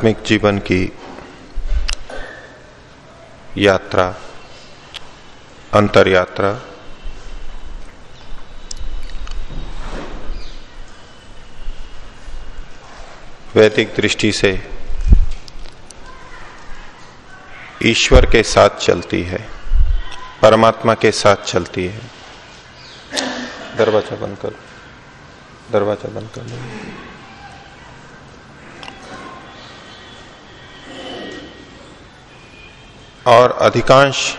आध्यात्मिक जीवन की यात्रा अंतर यात्रा वैदिक दृष्टि से ईश्वर के साथ चलती है, परमात्मा के साथ चलती है। दरवाज़ा बंद कर, दरवाज़ा बंद कर और अधिकांश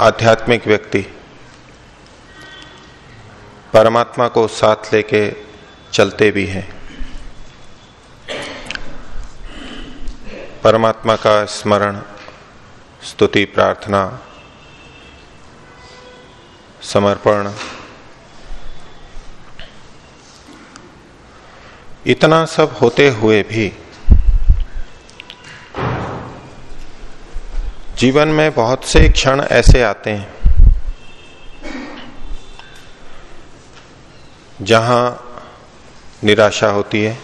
आध्यात्मिक व्यक्ति परमात्मा को साथ लेके चलते भी हैं। परमात्मा का स्मरण, स्तुति, प्रार्थना, समर्पण, इतना सब होते हुए भी जीवन में बहुत से क्षण ऐसे आते हैं, जहाँ निराशा होती है,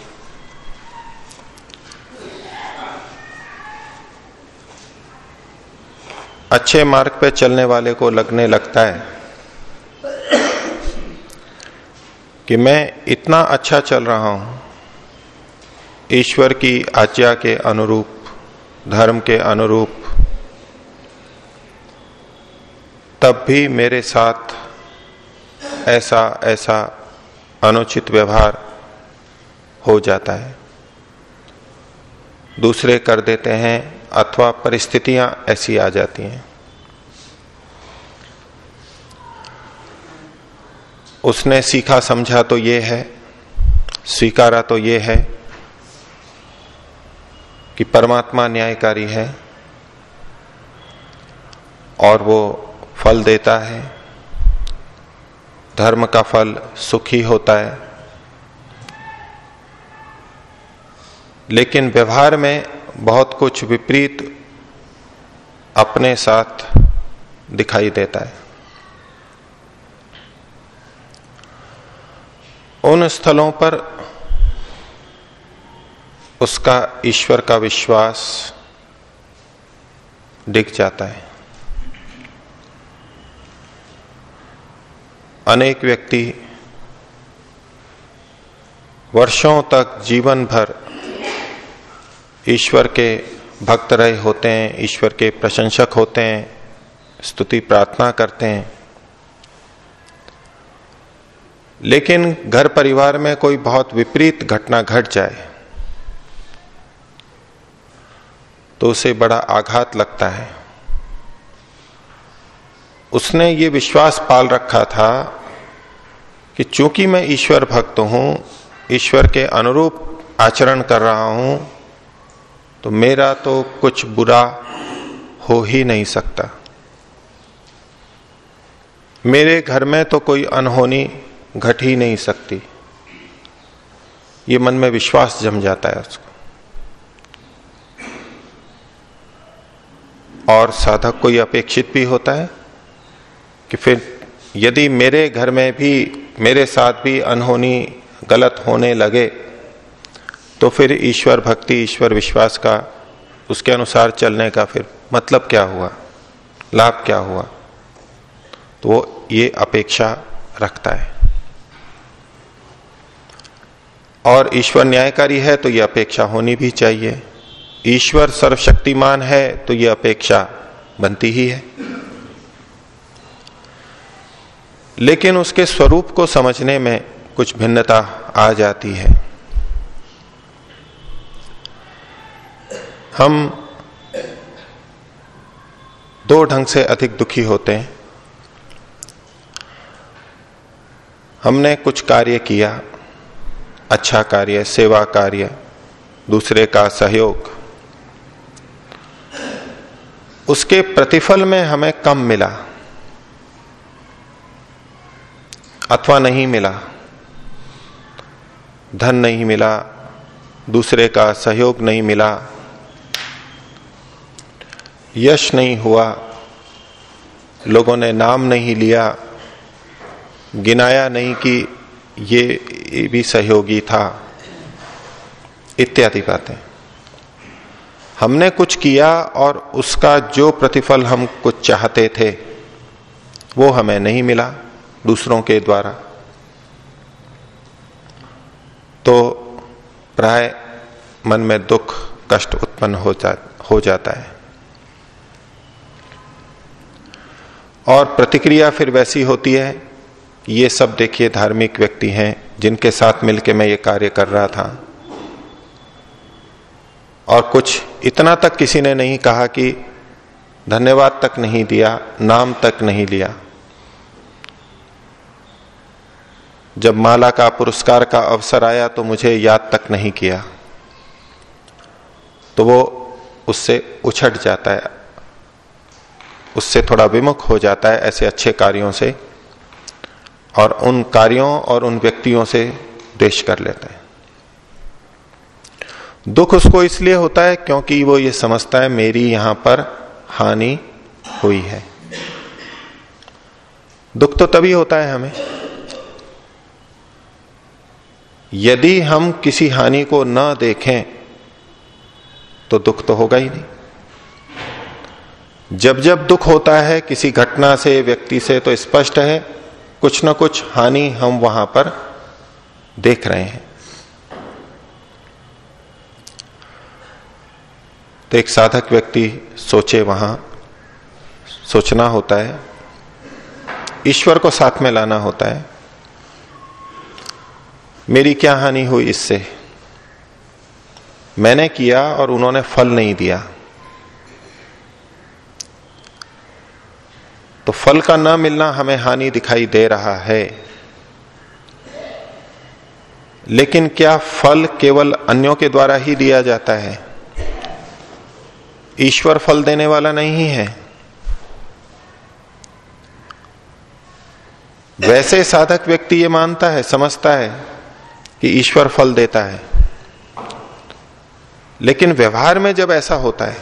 अच्छे मार्ग पे चलने वाले को लगने लगता है कि मैं इतना अच्छा चल रहा हूँ, ईश्वर की आज्ञा के अनुरूप, धर्म के अनुरूप तब भी मेरे साथ ऐसा ऐसा अनुचित व्यवहार हो जाता है। दूसरे कर देते हैं अथवा परिस्थितियाँ ऐसी आ जाती हैं। उसने सीखा, समझा तो ये है, स्वीकारा तो ये है कि परमात्मा न्यायकारी है और वो फल देता है। धर्म का फल सुखी होता है। लेकिन व्यवहार में बहुत कुछ विपरीत अपने साथ दिखाई देता है। उन स्थलों पर उसका ईश्वर का विश्वास डिग जाता है। अनेक व्यक्ति वर्षों तक जीवन भर ईश्वर के भक्त रहे होते हैं, ईश्वर के प्रशंसक होते हैं, स्तुति प्रार्थना करते हैं। लेकिन घर परिवार में कोई बहुत विपरीत घटना घट जाए तो उसे बड़ा आघात लगता है। उसने ये विश्वास पाल रखा था कि चूँकि मैं ईश्वर भक्त हूँ, ईश्वर के अनुरूप आचरण कर रहा हूँ तो मेरा तो कुछ बुरा हो ही नहीं सकता। मेरे घर में तो कोई अनहोनी घट ही नहीं सकती। ये मन में विश्वास जम जाता है उसको। और साधक को यह अपेक्षित भी होता है कि फिर यदि मेरे घर में भी, मेरे साथ भी अनहोनी गलत होने लगे तो फिर ईश्वर भक्ति, ईश्वर विश्वास का, उसके अनुसार चलने का फिर मतलब क्या हुआ? लाभ क्या हुआ? तो वो ये अपेक्षा रखता है। और ईश्वर न्यायकारी है तो ये अपेक्षा होनी भी चाहिए। ईश्वर सर्वशक्तिमान है तो ये अपेक्षा बनती ही है। लेकिन उसके स्वरूप को समझने में कुछ भिन्नता आ जाती है। हम दो ढंग से अधिक दुखी होते हैं। हमने कुछ कार्य किया अच्छा कार्य, सेवा कार्य, दूसरे का सहयोग। उसके प्रतिफल में हमें कम मिला। अथवा नहीं मिला, धन नहीं मिला, दूसरे का सहयोग नहीं मिला, यश नहीं हुआ, लोगों ने नाम नहीं लिया, गिनाया नहीं कि ये भी सहयोगी था, इत्यादि बातें। हमने कुछ किया और उसका जो प्रतिफल हम कुछ चाहते थे, वो हमें नहीं मिला। दूसरों के द्वारा। तो प्राय मन में दुख, कष्ट उत्पन्न हो जा, हो जाता है। और प्रतिक्रिया फिर वैसी होती है, ये सब देखिए धार्मिक व्यक्ति हैं, जिनके साथ मिलकर मैं ये कार्य कर रहा था। और कुछ इतना तक किसी ने नहीं कहा कि धन्यवाद तक नहीं दिया, नाम तक नहीं लिया। जब माला का पुरस्कार का अवसर आया तो मुझे याद तक नहीं किया। तो वो उससे उछट जाता है। उससे थोड़ा विमुख हो जाता है ऐसे अच्छे कार्यों से और उन कार्यों और उन व्यक्तियों से देश कर लेता है। दुख उसको इसलिए होता है क्योंकि वो ये समझता है, मेरी यहाँ पर हानि हुई है। दुख तो तभी होता है हमें यदि हम किसी हानि को न देखें तो दुख तो होगा ही नहीं। जब जब दुख होता है किसी घटना से, व्यक्ति से तो स्पष्ट है, कुछ ना कुछ हानि हम वहाँ पर देख रहे हैं। तो एक साधक व्यक्ति सोचे वहाँ, सोचना होता है, ईश्वर को साथ में लाना होता है। मेरी क्या हानि हुई इससे? मैंने किया और उन्होंने फल नहीं दिया। तो फल का न मिलना हमें हानि दिखाई दे रहा है। लेकिन क्या फल केवल अन्यों के द्वारा ही दिया जाता है? ईश्वर फल देने वाला नहीं है। वैसे साधक व्यक्ति ये मानता है, समझता है कि ईश्वर फल देता है। लेकिन व्यवहार में जब ऐसा होता है,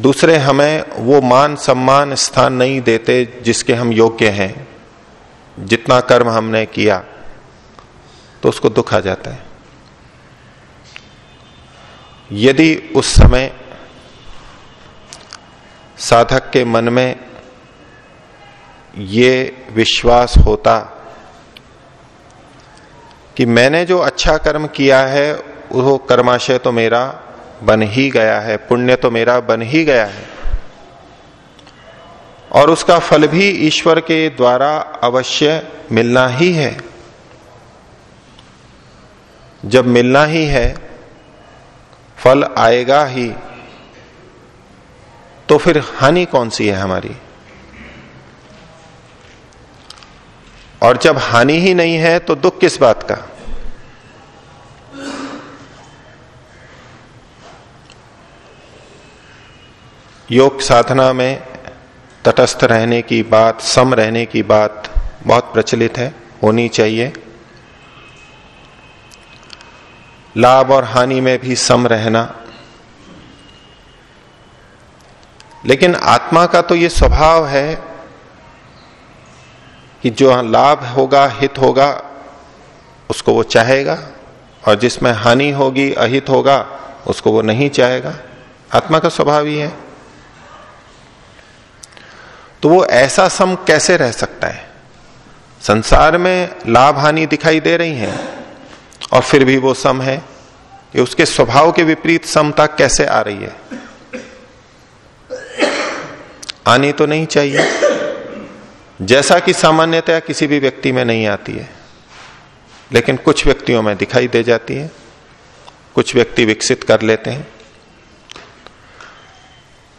दूसरे हमें वो मान, सम्मान, स्थान नहीं देते जिसके हम योग्य हैं, जितना कर्म हमने किया तो उसको दुख आ जाता है। यदि उस समय साधक के मन में ये विश्वास होता कि मैंने जो अच्छा कर्म किया है, वो कर्माशय तो मेरा बन ही गया है, पुण्य तो मेरा बन ही गया है। और उसका फल भी ईश्वर के द्वारा अवश्य मिलना ही है। जब मिलना ही है, फल आएगा ही तो फिर हानि कौन सी है हमारी? और जब हानि ही नहीं है तो दुख किस बात का? योग साधना में तटस्थ रहने की बात, सम रहने की बात बहुत प्रचलित है, होनी चाहिए। लाभ और हानि में भी सम रहना। लेकिन आत्मा का तो ये स्वभाव है कि जो लाभ होगा, हित होगा, उसको वो चाहेगा और जिसमें हानि होगी, अहित होगा, उसको वो नहीं चाहेगा। आत्मा का स्वभाव ही है। तो वो ऐसा सम कैसे रह सकता है? संसार में लाभ हानि दिखाई दे रही है और फिर भी वो सम है कि उसके स्वभाव के विपरीत समता कैसे आ रही है? आनी तो नहीं चाहिए। जैसा कि सामान्यतया किसी भी व्यक्ति में नहीं आती है, लेकिन कुछ व्यक्तियों में दिखाई दे जाती है, कुछ व्यक्ति विकसित कर लेते हैं।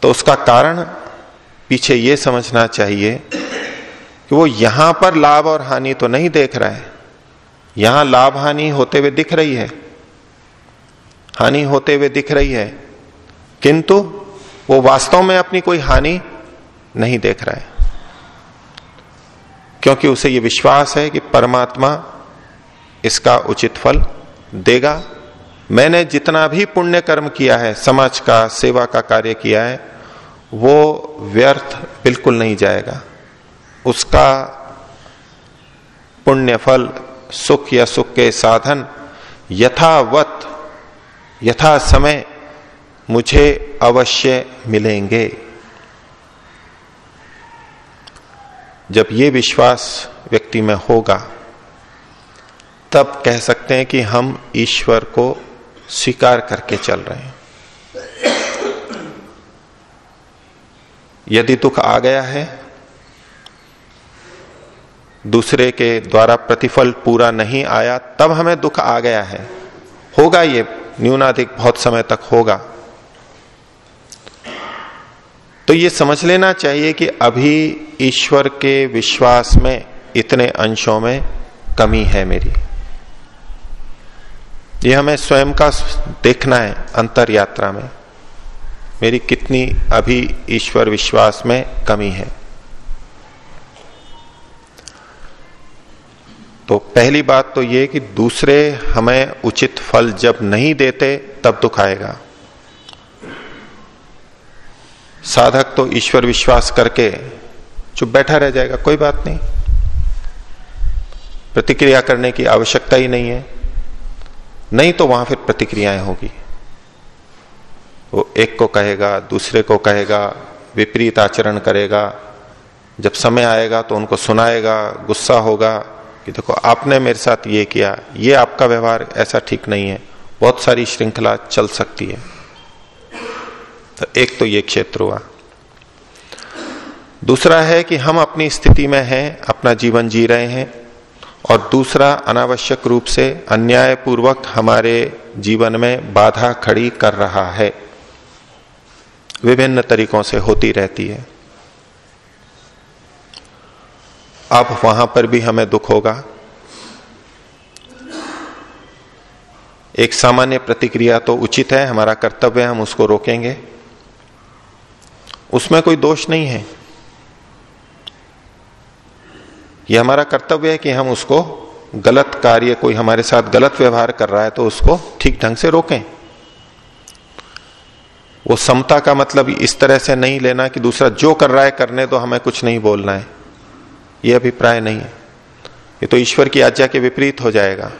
तो उसका कारण पीछे ये समझना चाहिए कि वो यहाँ पर लाभ और हानि तो नहीं देख रहा है, यहाँ लाभ हानि होते हुए दिख रही है, हानि होते हुए दिख रही है, किंतु वो वास्तव में अपनी कोई हानि नहीं देख रहा है। क्योंकि उसे ये विश्वास है कि परमात्मा इसका उचित फल देगा। मैंने जितना भी पुण्य कर्म किया है, समाज का, सेवा का कार्य किया है, वो व्यर्थ बिल्कुल नहीं जाएगा। उसका पुण्य फल सुख या सुख के साधन यथावत यथा समय मुझे अवश्य मिलेंगे। जब ये विश्वास व्यक्ति में होगा, तब कह सकते हैं कि हम ईश्वर को स्वीकार करके चल रहे हैं। यदि दुख आ गया है, दूसरे के द्वारा प्रतिफल पूरा नहीं आया, तब हमें दुख आ गया है। होगा ये, न्यूनाधिक बहुत समय तक होगा। तो ये समझ लेना चाहिए कि अभी ईश्वर के विश्वास में इतने अंशों में कमी है मेरी। ये हमें स्वयं का देखना है अंतर यात्रा में। मेरी कितनी अभी ईश्वर विश्वास में कमी है। तो पहली बात तो ये कि दूसरे हमें उचित फल जब नहीं देते, तब दुख आएगा। साधक तो ईश्वर विश्वास करके चुप बैठा रह जाएगा, कोई बात नहीं। प्रतिक्रिया करने की आवश्यकता ही नहीं है। नहीं तो वहाँ फिर प्रतिक्रियाएँ होगी। वो एक को कहेगा, दूसरे को कहेगा, विपरीत आचरण करेगा। जब समय आएगा तो उनको सुनाएगा, गुस्सा होगा कि देखो, आपने मेरे साथ ये किया, ये आपका व्यवहार, ऐसा ठीक नहीं है। बहुत सारी श्रृंखला चल सकती है। तो एक तो ये क्षेत्र हुआ। दूसरा है कि हम अपनी स्थिति में हैं, अपना जीवन जी रहे हैं, और दूसरा अनावश्यक रूप से अन्याय पूर्वक हमारे जीवन में बाधा खड़ी कर रहा है। विभिन्न तरीकों से होती रहती है। अब वहाँ पर भी हमें दुख होगा। एक सामान्य प्रतिक्रिया तो उचित है, हमारा कर्तव्य हम उसको रोकेंगे। उसमें कोई दोष नहीं है। यह हमारा कर्तव्य है कि हम उसको गलत कार्य, कोई हमारे साथ गलत व्यवहार कर रहा है तो उसको ठीक ढंग से रोकें। वो समता का मतलब इस तरह से नहीं लेना कि दूसरा जो कर रहा है करने तो हमें कुछ नहीं बोलना है। ये अभिप्राय नहीं है। ये तो ईश्वर की आज्ञा के विपरीत हो जाएगा।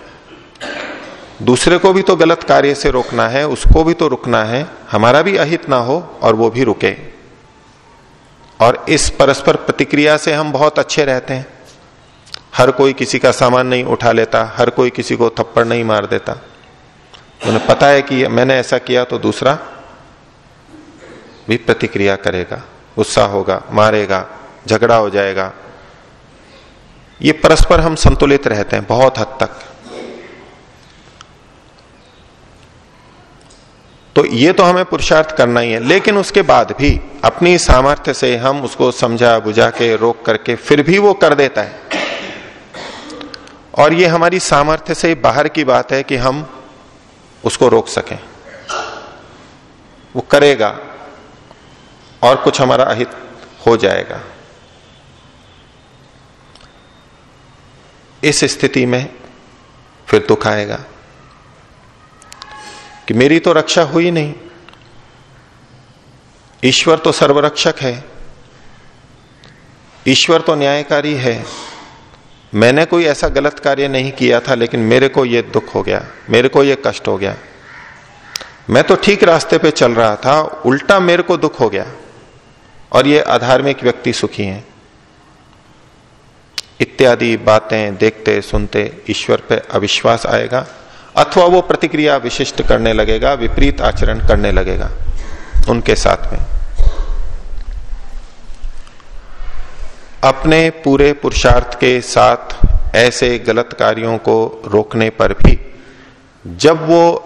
दूसरे को भी तो गलत कार्य से रोकना है, उसको भी तो रुकना है, हमारा भी अहित ना हो और वो भी रुके। और इस परस्पर प्रतिक्रिया से हम बहुत अच्छे रहते हैं। हर कोई किसी का सामान नहीं उठा लेता, हर कोई किसी को थप्पड़ नहीं मार देता। उन्हें पता है कि मैंने ऐसा किया तो दूसरा भी प्रतिक्रिया करेगा, गुस्सा होगा, मारेगा, झगड़ा हो जाएगा। ये परस्पर हम संतुलित रहते हैं बहुत हद तक। तो ये तो हमें पुरुषार्थ करना ही है। लेकिन उसके बाद भी अपनी सामर्थ्य से हम उसको समझा, बुझा के, रोक करके फिर भी वो कर देता है। और ये हमारी सामर्थ्य से बाहर की बात है कि हम उसको रोक सकें। वो करेगा और कुछ हमारा अहित हो जाएगा। इस स्थिति में फिर दुख आएगा। कि मेरी तो रक्षा हुई नहीं। ईश्वर तो सर्वरक्षक है। ईश्वर तो न्यायकारी है। मैंने कोई ऐसा गलत कार्य नहीं किया था, लेकिन मेरे को यह दुख हो गया, मेरे को यह कष्ट हो गया। मैं तो ठीक रास्ते पे चल रहा था, उल्टा मेरे को दुख हो गया, और ये अधार्मिक व्यक्ति सुखी हैं। इत्यादि बातें देखते, सुनते ईश्वर पे अविश्वास आएगा। अथवा वो प्रतिक्रिया विशिष्ट करने लगेगा, विपरीत आचरण करने लगेगा, उनके साथ में। अपने पूरे पुरुषार्थ के साथ ऐसे गलत कार्यों को रोकने पर भी, जब वो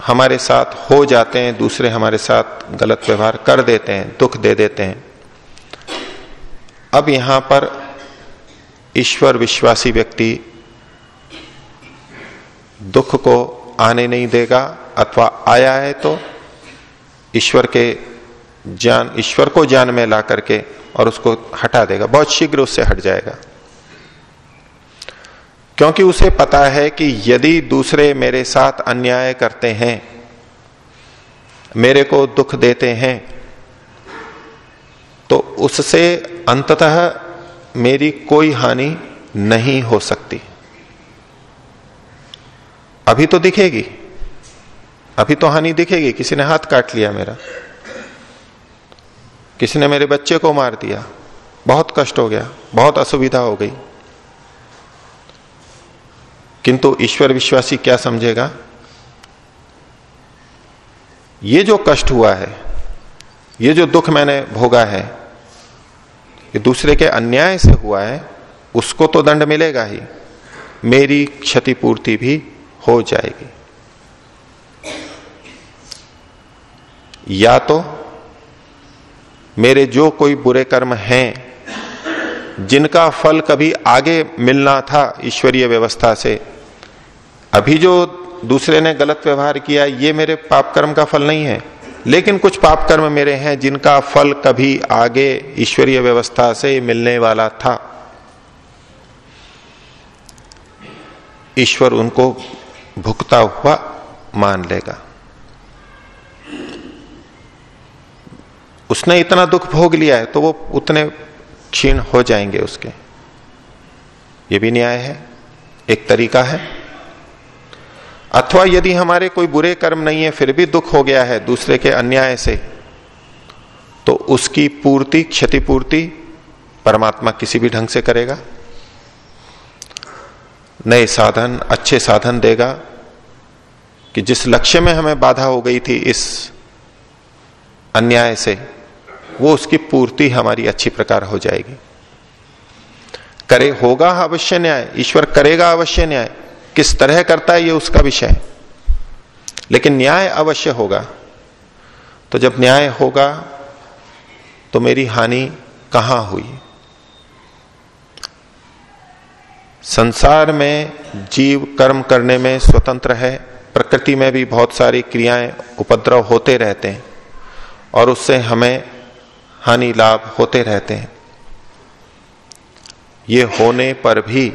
हमारे साथ हो जाते हैं, दूसरे हमारे साथ गलत व्यवहार कर देते हैं, दुख दे देते हैं, अब यहाँ पर ईश्वर विश्वासी व्यक्ति दुख को आने नहीं देगा अथवा आया है तो ईश्वर के ज्ञान, ईश्वर को ज्ञान में ला करके और उसको हटा देगा। बहुत शीघ्र उससे हट जाएगा। क्योंकि उसे पता है कि यदि दूसरे मेरे साथ अन्याय करते हैं, मेरे को दुख देते हैं तो उससे अंततः मेरी कोई हानि नहीं हो सकती। अभी तो दिखेगी। अभी तो हानि दिखेगी। किसी ने हाथ काट लिया मेरा। किसी ने मेरे बच्चे को मार दिया। बहुत कष्ट हो गया। बहुत असुविधा हो गई। किंतु ईश्वर विश्वासी क्या समझेगा? ये जो कष्ट हुआ है, ये जो दुख मैंने भोगा है, ये दूसरे के अन्याय से हुआ है, उसको तो दंड मिलेगा ही। मेरी क्षतिपूर्ति भी हो जाएगी। या तो मेरे जो कोई बुरे कर्म हैं, जिनका फल कभी आगे मिलना था ईश्वरीय व्यवस्था से, अभी जो दूसरे ने गलत व्यवहार किया, ये मेरे पाप कर्म का फल नहीं है। लेकिन कुछ पाप कर्म मेरे हैं, जिनका फल कभी आगे ईश्वरीय व्यवस्था से मिलने वाला था। ईश्वर उनको भुगता हुआ मान लेगा। उसने इतना दुख भोग लिया है तो वो उतने क्षीण हो जाएँगे उसके। ये भी न्याय है, एक तरीका है। अथवा यदि हमारे कोई बुरे कर्म नहीं है, फिर भी दुख हो गया है दूसरे के अन्याय से तो उसकी पूर्ति, क्षतिपूर्ति परमात्मा किसी भी ढंग से करेगा। नए साधन, अच्छे साधन देगा कि जिस लक्ष्य में हमें बाधा हो गई थी इस अन्याय से, वो उसकी पूर्ति हमारी अच्छी प्रकार हो जाएगी। करे होगा अवश्य न्याय, ईश्वर करेगा अवश्य न्याय, किस तरह करता है ये उसका विषय है। लेकिन न्याय अवश्य होगा। तो जब न्याय होगा तो मेरी हानि कहाँ हुई? संसार में जीव कर्म करने में स्वतंत्र है प्रकृति में भी बहुत सारी क्रियाएँ उपद्रव होते रहते हैं और उससे हमें हानि लाभ होते रहते हैं। ये होने पर भी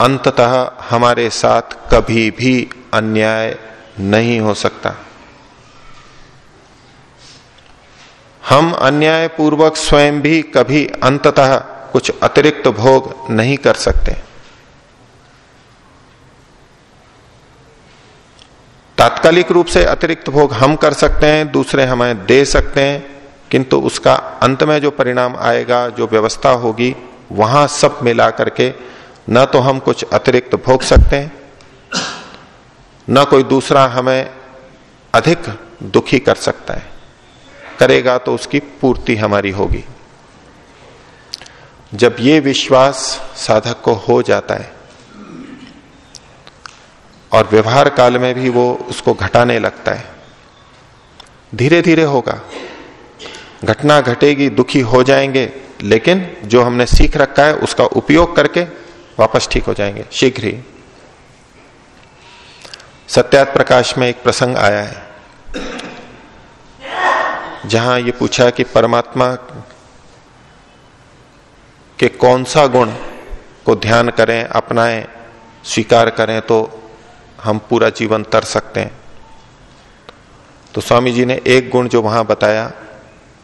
अंततः हमारे साथ कभी भी अन्याय नहीं हो सकता। हम अन्याय पूर्वक स्वयं भी कभी अंततः कुछ अतिरिक्त भोग नहीं कर सकते। तात्कालिक रूप से अतिरिक्त भोग हम कर सकते हैं, दूसरे हमें दे सकते हैं, किंतु उसका अंत में जो परिणाम आएगा, जो व्यवस्था होगी, वहाँ सब मिला करके न तो हम कुछ अतिरिक्त भोग सकते हैं, न कोई दूसरा हमें अधिक दुखी कर सकता है। करेगा तो उसकी पूर्ति हमारी होगी। जब ये विश्वास साधक को हो जाता है और व्यवहार काल में भी वो उसको घटाने लगता है। धीरे धीरे होगा। घटना घटेगी, दुखी हो जाएँगे, लेकिन जो हमने सीख रखा है, उसका उपयोग करके वापस ठीक हो जाएँगे, शीघ्र ही। सत्यात प्रकाश में एक प्रसंग आया है, जहाँ ये पूछा कि परमात्मा के कौन सा गुण को ध्यान करें, अपनाएँ, स्वीकार करें तो हम पूरा जीवन तर सकते हैं। तो स्वामी जी ने एक गुण जो वहाँ बताया,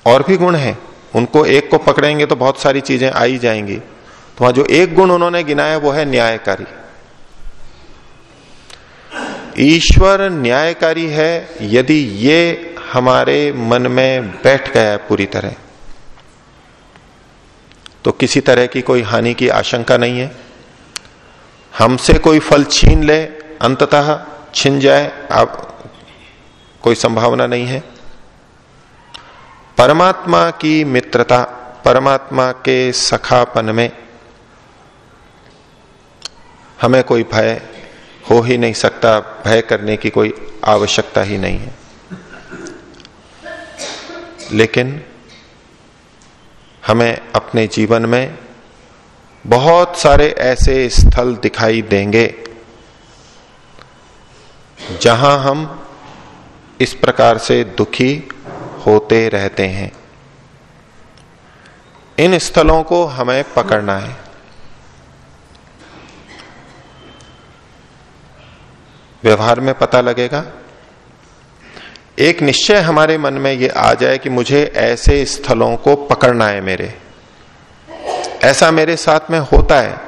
और भी गुण हैं। उनको एक को पकड़ेंगे तो बहुत सारी चीज़ें आई जाएँगी। तो वहाँ जो एक गुण उन्होंने गिनाया, वो है न्यायकारी। ईश्वर न्यायकारी है यदि ये हमारे मन में बैठ गया है पूरी तरह। तो किसी तरह की कोई हानि की आशंका नहीं है। हमसे कोई फल छीन ले अंततः छिन जाए, आप कोई संभावना नहीं है। परमात्मा की मित्रता, परमात्मा के सखापन में हमें कोई भय हो ही नहीं सकता, भय करने की कोई आवश्यकता ही नहीं है। लेकिन हमें अपने जीवन में बहुत सारे ऐसे स्थल दिखाई देंगे जहाँ हम इस प्रकार से दुखी होते रहते हैं। इन स्थलों को हमें पकड़ना है। व्यवहार में पता लगेगा। एक निश्चय हमारे मन में ये आ जाए कि मुझे ऐसे स्थलों को पकड़ना है मेरे। ऐसा मेरे साथ में होता है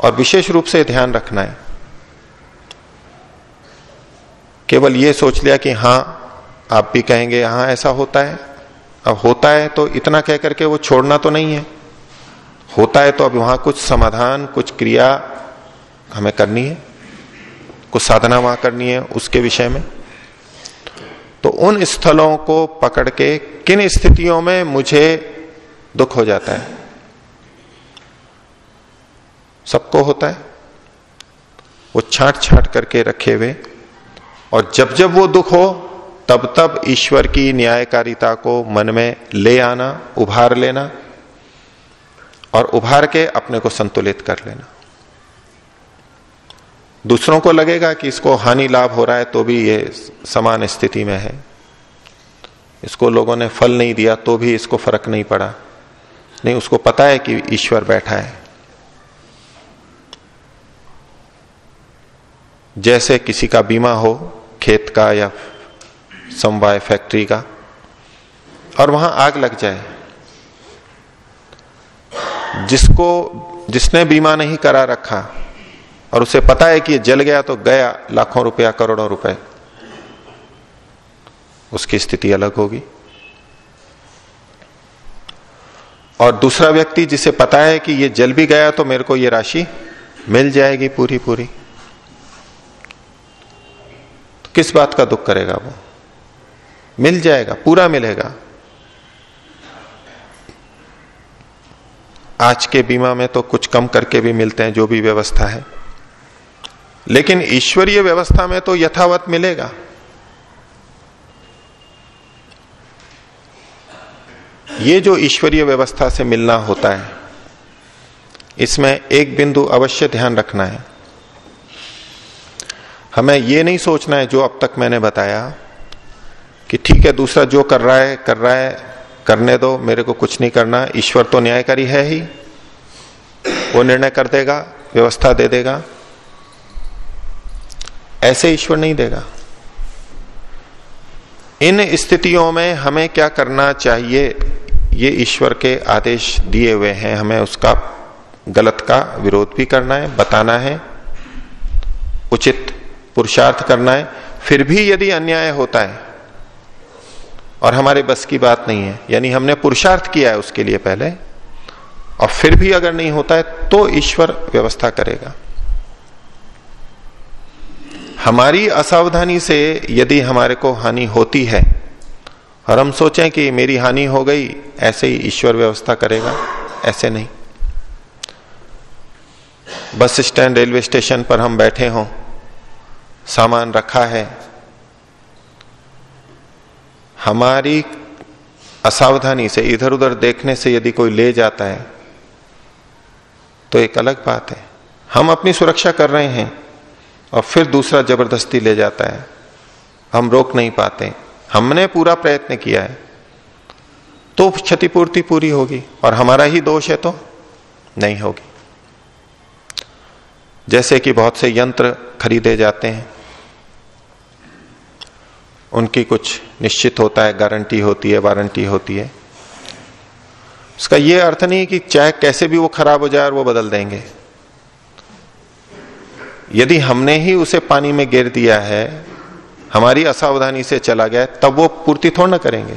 और विशेष रूप से ध्यान रखना है। केवल ये सोच लिया कि हाँ, आप भी कहेंगे हाँ ऐसा होता है। अब होता है तो इतना कह करके वो छोड़ना तो नहीं है। होता है तो अब वहाँ कुछ समाधान, कुछ क्रिया हमें करनी है। कुछ साधना वहाँ करनी है उसके विषय में। तो उन स्थलों को पकड़ के किन स्थितियों में मुझे दुख हो जाता है? सबको होता है। वो छाट छाट करके रखे हुए और जब जब वो दुख हो, तब तब ईश्वर की न्यायकारिता को मन में ले आना, उभार लेना और उभार के अपने को संतुलित कर लेना। दूसरों को लगेगा कि इसको हानि लाभ हो रहा है तो भी ये समान स्थिति में है। इसको लोगों ने फल नहीं दिया तो भी इसको फ़र्क नहीं पड़ा। नहीं, उसको पता है कि ईश्वर बैठा है। जैसे किसी का बीमा हो खेत का या समवाय फैक्ट्री का, और वहाँ आग लग जाए। जिसको, जिसने बीमा नहीं करा रखा, और उसे पता है कि जल गया तो गया लाखों रुपया, करोड़ों रुपए, उसकी स्थिति अलग होगी। और दूसरा व्यक्ति जिसे पता है कि ये जल भी गया तो मेरे को ये राशि मिल जाएगी पूरी पूरी किस बात का दुख करेगा वो? मिल जाएगा, पूरा मिलेगा। आज के बीमा में तो कुछ कम करके भी मिलते हैं, जो भी व्यवस्था है। लेकिन ईश्वरीय व्यवस्था में तो यथावत मिलेगा। ये जो ईश्वरीय व्यवस्था से मिलना होता है, इसमें एक बिंदु अवश्य ध्यान रखना है। हमें यह नहीं सोचना है जो अब तक मैंने बताया कि ठीक है, दूसरा जो कर रहा है, कर रहा है, करने दो, मेरे को कुछ नहीं करना, ईश्वर तो न्यायकारी है ही। वो निर्णय कर देगा, व्यवस्था दे देगा। ऐसे ईश्वर नहीं देगा। इन स्थितियों में हमें क्या करना चाहिए? ये ईश्वर के आदेश दिए हुए हैं। हमें उसका गलत का विरोध भी करना है, बताना है। उचित पुरुषार्थ करना है, फिर भी यदि अन्याय होता है, और हमारे बस की बात नहीं है, यानी हमने पुरुषार्थ किया है उसके लिए पहले, और फिर भी अगर नहीं होता है तो ईश्वर व्यवस्था करेगा। हमारी असावधानी से यदि हमारे को हानि होती है, और हम सोचें कि मेरी हानि हो गई, ऐसे ही ईश्वर व्यवस्था करेगा, ऐसे नहीं। बस स्टैंड रेलवे स्टेशन पर हम बैठे हों सामान रखा है। हमारी असावधानी से इधर उधर देखने से यदि कोई ले जाता है तो एक अलग बात है। हम अपनी सुरक्षा कर रहे हैं और फिर दूसरा ज़बरदस्ती ले जाता है। हम रोक नहीं पाते। हमने पूरा प्रयत्न किया है। तो क्षतिपूर्ति पूरी होगी और हमारा ही दोष है तो नहीं होगी। जैसे कि बहुत से यंत्र खरीदे जाते हैं। उनकी कुछ निश्चित होता है, गारंटी होती है, वारंटी होती है। उसका यह अर्थ नहीं कि चाहे कैसे भी वो खराब हो जाए और वो बदल देंगे। यदि हमने ही उसे पानी में गिर दिया है, हमारी असावधानी से चला गया, तब वो पूर्ति थोड़ा ना करेंगे।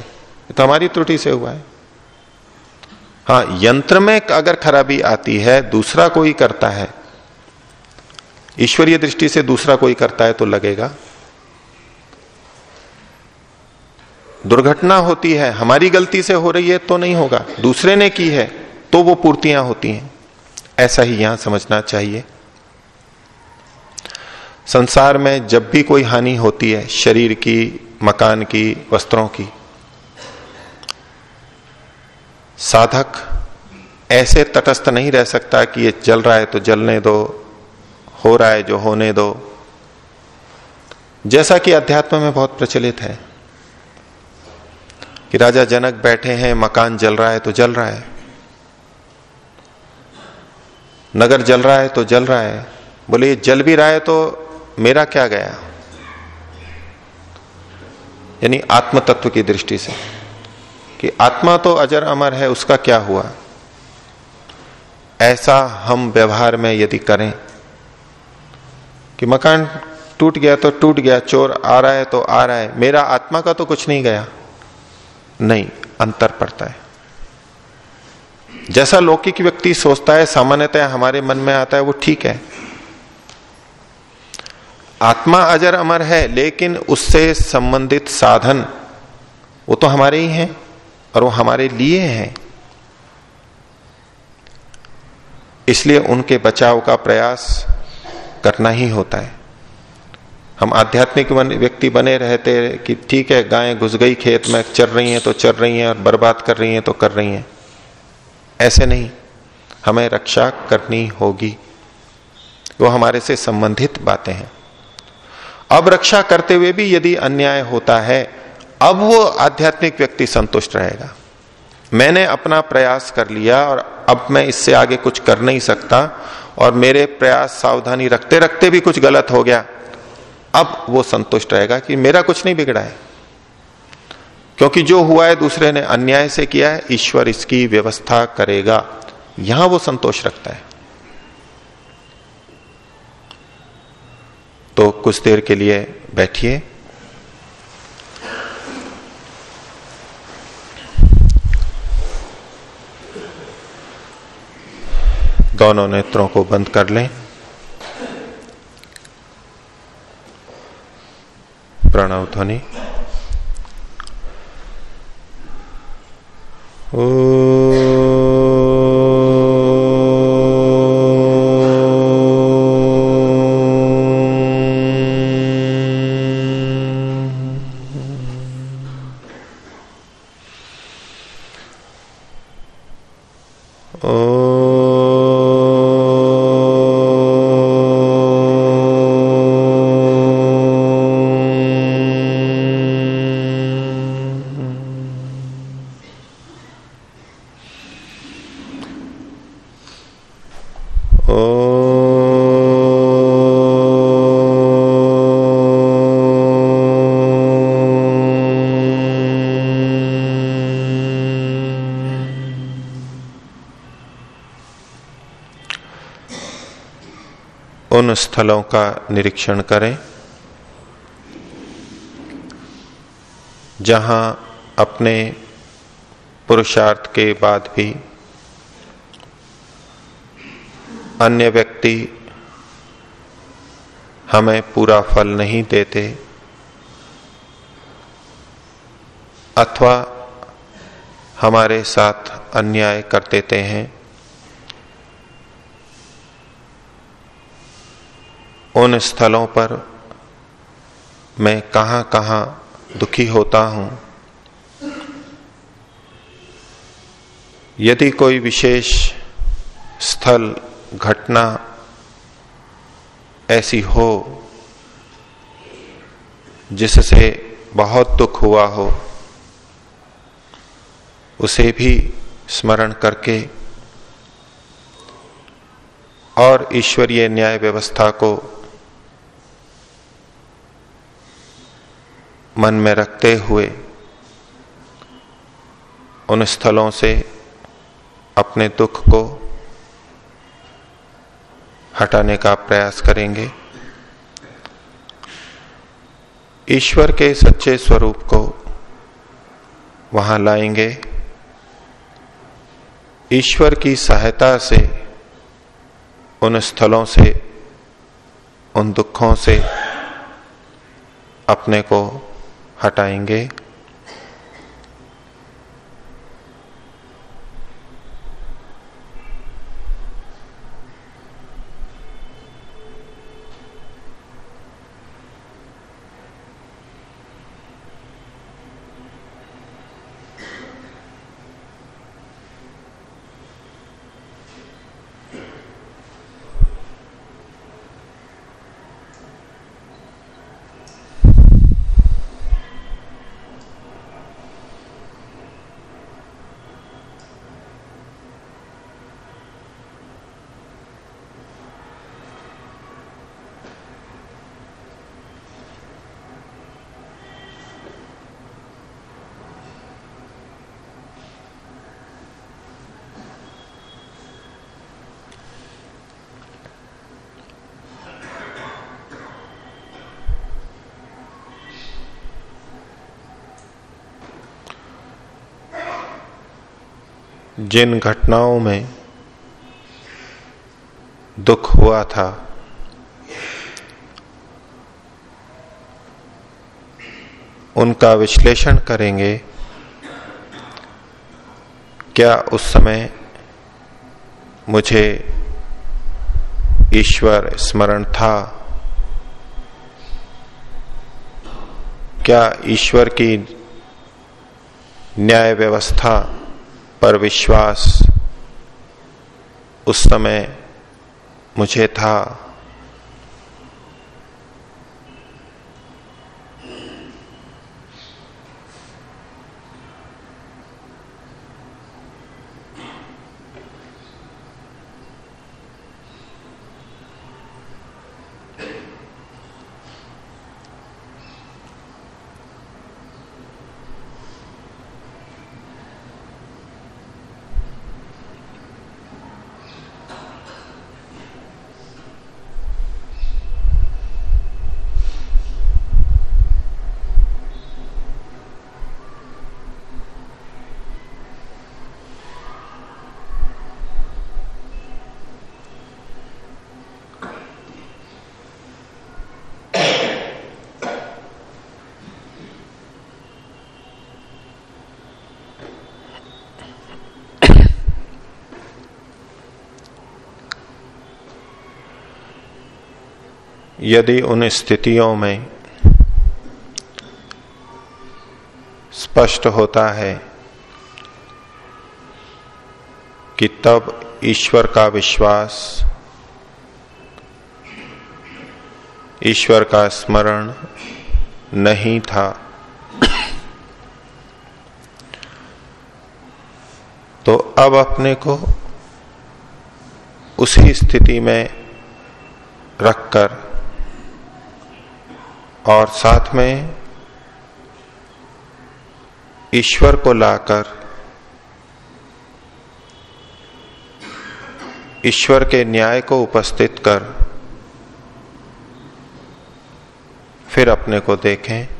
तो हमारी त्रुटि से हुआ है। हाँ यंत्र में अगर खराबी आती है, दूसरा कोई करता है ईश्वरीय दृष्टि से दूसरा कोई करता है तो लगेगा। दुर्घटना होती है, हमारी गलती से हो रही है तो नहीं होगा, दूसरे ने की है तो वो पूर्तियाँ होती हैं। ऐसा ही यहाँ समझना चाहिए। संसार में जब भी कोई हानि होती है, शरीर की, मकान की, वस्त्रों की, साधक ऐसे तटस्थ नहीं रह सकता कि ये जल रहा है तो जलने दो हो रहा है, जो होने दो। जैसा कि अध्यात्म में बहुत प्रचलित है कि राजा जनक बैठे हैं, मकान जल रहा है तो जल रहा है। नगर जल रहा है तो जल रहा है। बोले जल भी रहा है तो मेरा क्या गया? यानी आत्म तत्व की दृष्टि से कि आत्मा तो अजर अमर है, उसका क्या हुआ? ऐसा हम व्यवहार में यदि करें कि मकान टूट गया तो टूट गया, चोर आ रहा है तो आ रहा है। मेरा आत्मा का तो कुछ नहीं गया। नहीं, अंतर पड़ता है। जैसा लौकिक व्यक्ति सोचता है सामान्यतः हमारे मन में आता है, वो ठीक है। आत्मा अजर अमर है, लेकिन उससे संबंधित साधन, वो तो हमारे ही हैं, और वो हमारे लिए हैं। इसलिए उनके बचाव का प्रयास करना ही होता है। हम आध्यात्मिक व्यक्ति बने रहते कि ठीक है, गायें घुस गई खेत में, चर रही हैं तो चर रही हैं और बर्बाद कर रही हैं तो कर रही हैं। ऐसे नहीं। हमें रक्षा करनी होगी। वो हमारे से संबंधित बातें हैं। अब रक्षा करते हुए भी यदि अन्याय होता है, अब वो आध्यात्मिक व्यक्ति संतुष्ट रहेगा। मैंने अपना प्रयास कर लिया और अब मैं इससे आगे कुछ कर नहीं सकता। और मेरे प्रयास सावधानी रखते रखते भी कुछ गलत हो गया। अब वो संतुष्ट रहेगा कि मेरा कुछ नहीं बिगड़ा है। क्योंकि जो हुआ है, दूसरे ने अन्याय से किया है, ईश्वर इसकी व्यवस्था करेगा। यहाँ वो संतोष रखता है। तो कुछ देर के लिए बैठिए। दोनों नेत्रों को बंद कर लें। प्रणव ध्वनि। ओ उन स्थलों का निरीक्षण करें, जहाँ अपने पुरुषार्थ के बाद भी अन्य व्यक्ति हमें पूरा फल नहीं देते, अथवा हमारे साथ अन्याय कर देते हैं। उन स्थलों पर मैं कहाँ कहाँ दुखी होता हूँ। यदि कोई विशेष स्थल, घटना ऐसी हो, जिससे बहुत दुख हुआ हो, उसे भी स्मरण करके और ईश्वरीय न्याय व्यवस्था को मन में रखते हुए उन स्थलों से अपने दुख को हटाने का प्रयास करेंगे। ईश्वर के सच्चे स्वरूप को वहाँ लाएँगे। ईश्वर की सहायता से उन स्थलों से, उन दुखों से अपने को हटाएँगे। जिन घटनाओं में दुख हुआ था, उनका विश्लेषण करेंगे, क्या उस समय मुझे ईश्वर स्मरण था? क्या ईश्वर की न्याय व्यवस्था पर विश्वास उस समय मुझे था। यदि उन स्थितियों में स्पष्ट होता है कि तब ईश्वर का विश्वास, ईश्वर का स्मरण नहीं था। तो अब अपने को उसी स्थिति में रखकर और साथ में ईश्वर को लाकर ईश्वर के न्याय को उपस्थित कर फिर अपने को देखें।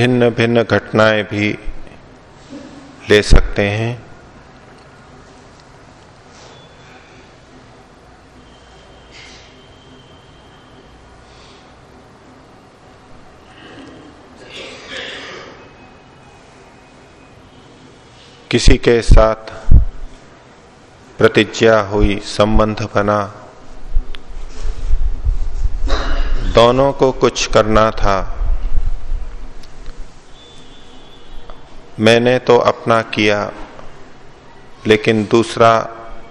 भिन्न भिन्न घटनाएँ भी ले सकते हैं। किसी के साथ प्रतिज्ञा हुई, संबंध बना। दोनों को कुछ करना था। मैंने तो अपना किया, लेकिन दूसरा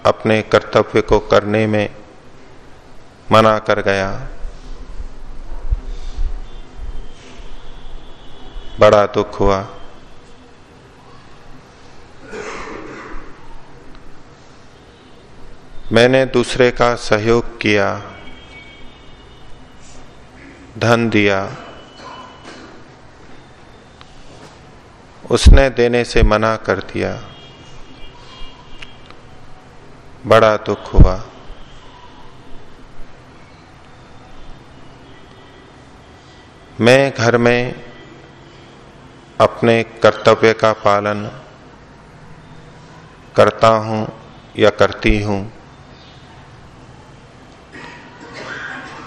अपने कर्तव्य को करने में मना कर गया। बड़ा दुख हुआ। मैंने दूसरे का सहयोग किया, धन दिया। उसने देने से मना कर दिया। बड़ा दुख हुआ। मैं घर में अपने कर्तव्य का पालन करता हूँ या करती हूँ।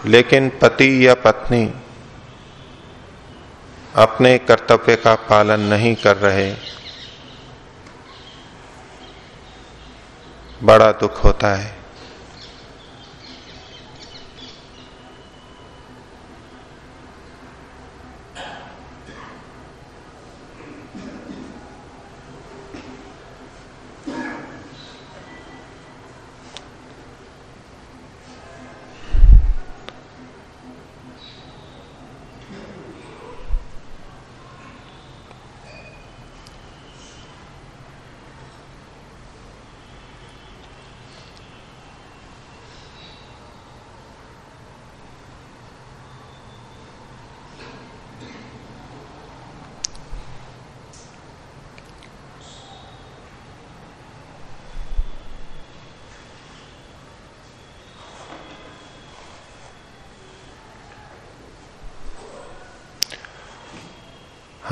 लेकिन पति या पत्नी अपने कर्तव्य का पालन नहीं कर रहे। बड़ा दुख होता है।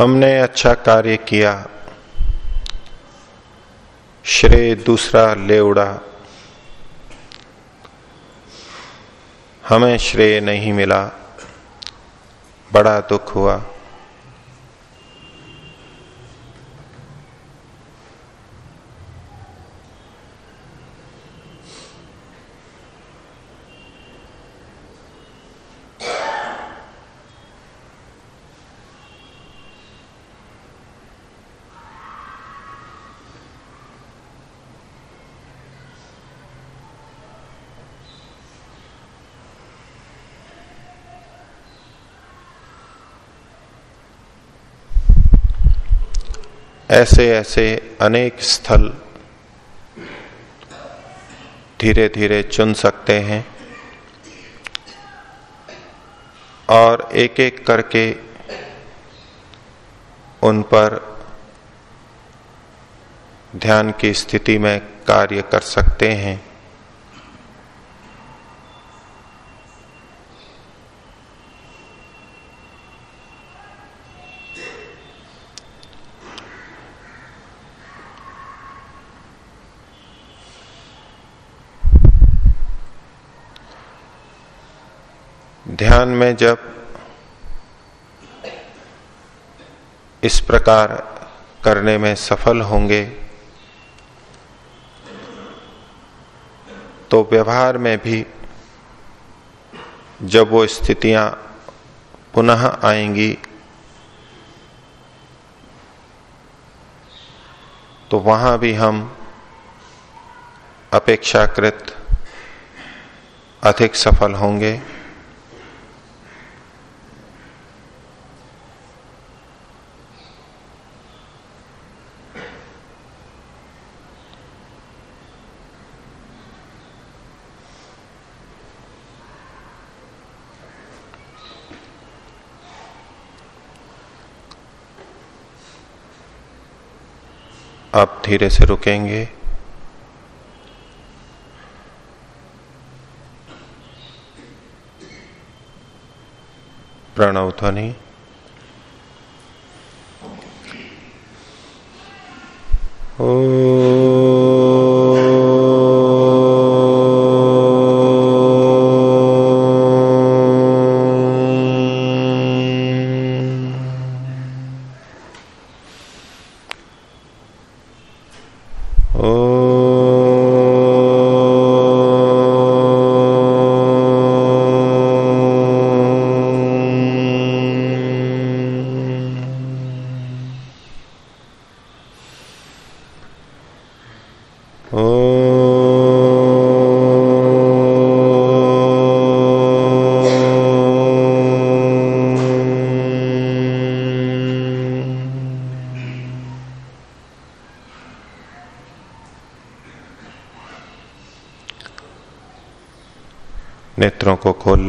हमने अच्छा कार्य किया। श्रेय दूसरा ले उड़ा। हमें श्रेय नहीं मिला। बड़ा दुख हुआ। ऐसे ऐसे अनेक स्थल धीरे धीरे चुन सकते हैं और एक एक करके उन पर ध्यान की स्थिति में कार्य कर सकते हैं। ध्यान में जब इस प्रकार करने में सफल होंगे तो व्यवहार में भी जब वो स्थितियाँ पुनः आएँगी तो वहाँ भी हम अपेक्षाकृत अधिक सफल होंगे अब धीरे से रुकेंगे। प्रणव ध्वनि। ओ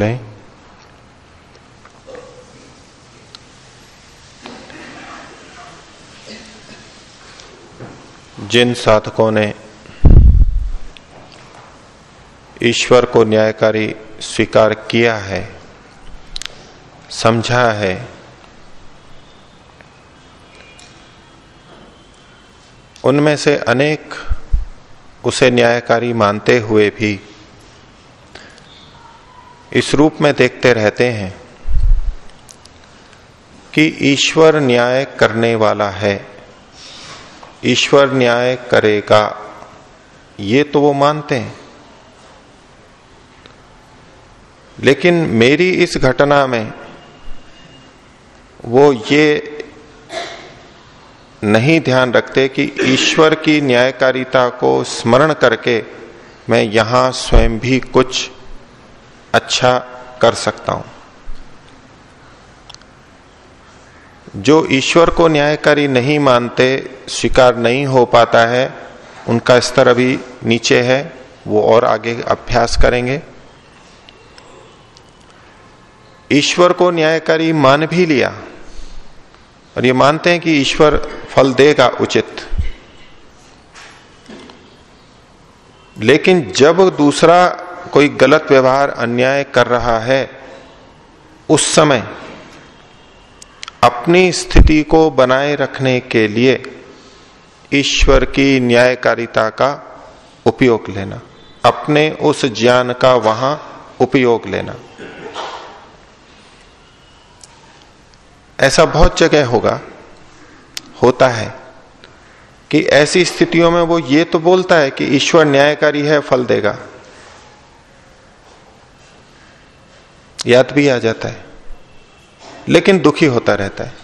लें जिन साधकों ने ईश्वर को न्यायकारी स्वीकार किया है, समझा है, उनमें से अनेक उसे न्यायकारी मानते हुए भी इस रूप में देखते रहते हैं कि ईश्वर न्याय करने वाला है। ईश्वर न्याय करेगा, ये तो वो मानते हैं। लेकिन मेरी इस घटना में वो ये नहीं ध्यान रखते कि ईश्वर की न्यायकारिता को स्मरण करके मैं यहाँ स्वयं भी कुछ अच्छा कर सकता हूँ। जो ईश्वर को न्यायकारी नहीं मानते, स्वीकार नहीं हो पाता है, उनका स्तर अभी नीचे है, वो और आगे अभ्यास करेंगे। ईश्वर को न्यायकारी मान भी लिया, और ये मानते हैं कि ईश्वर फल देगा उचित। लेकिन जब दूसरा कोई गलत व्यवहार, अन्याय कर रहा है, उस समय अपनी स्थिति को बनाए रखने के लिए ईश्वर की न्यायकारिता का उपयोग लेना, अपने उस ज्ञान का वहाँ उपयोग लेना। ऐसा बहुत जगह होगा, होता है कि ऐसी स्थितियों में वो ये तो बोलता है कि ईश्वर न्यायकारी है, फल देगा। याद भी आ जाता है। लेकिन दुखी होता रहता है।